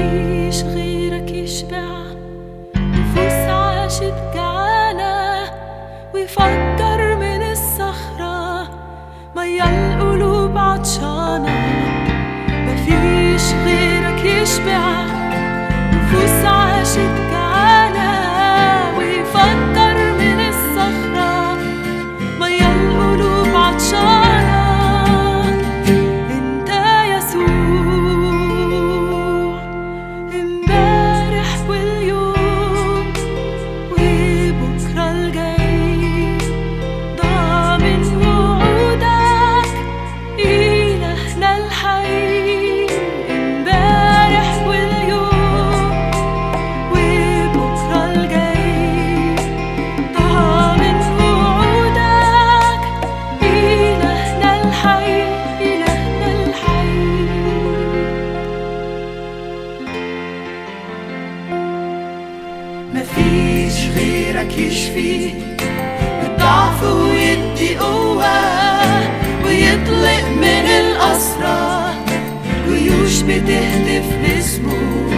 مفيش غيرك يشبع. نفوس عاشت جعانة ويفكر من الصخرة. ميا القلوب عطشانة. غيرك يشبع. نفوس عاشت مفيش غيرك يشفي. الضعف ويدي قوة ويطلق من الأسرى. جيوش بتهتف لاسمه